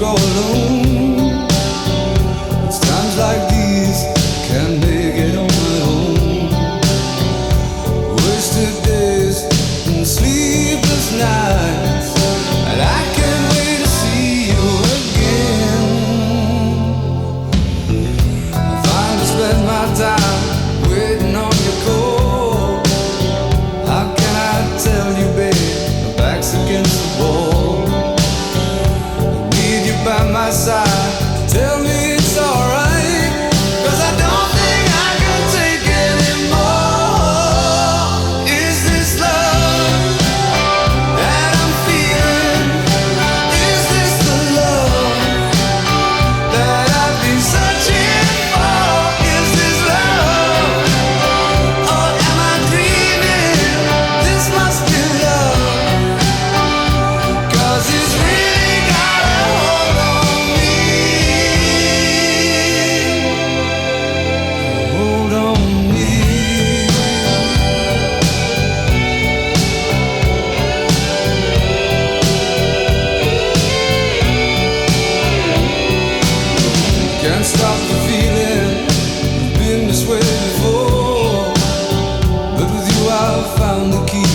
go alone. waited for. But with you, I found the key.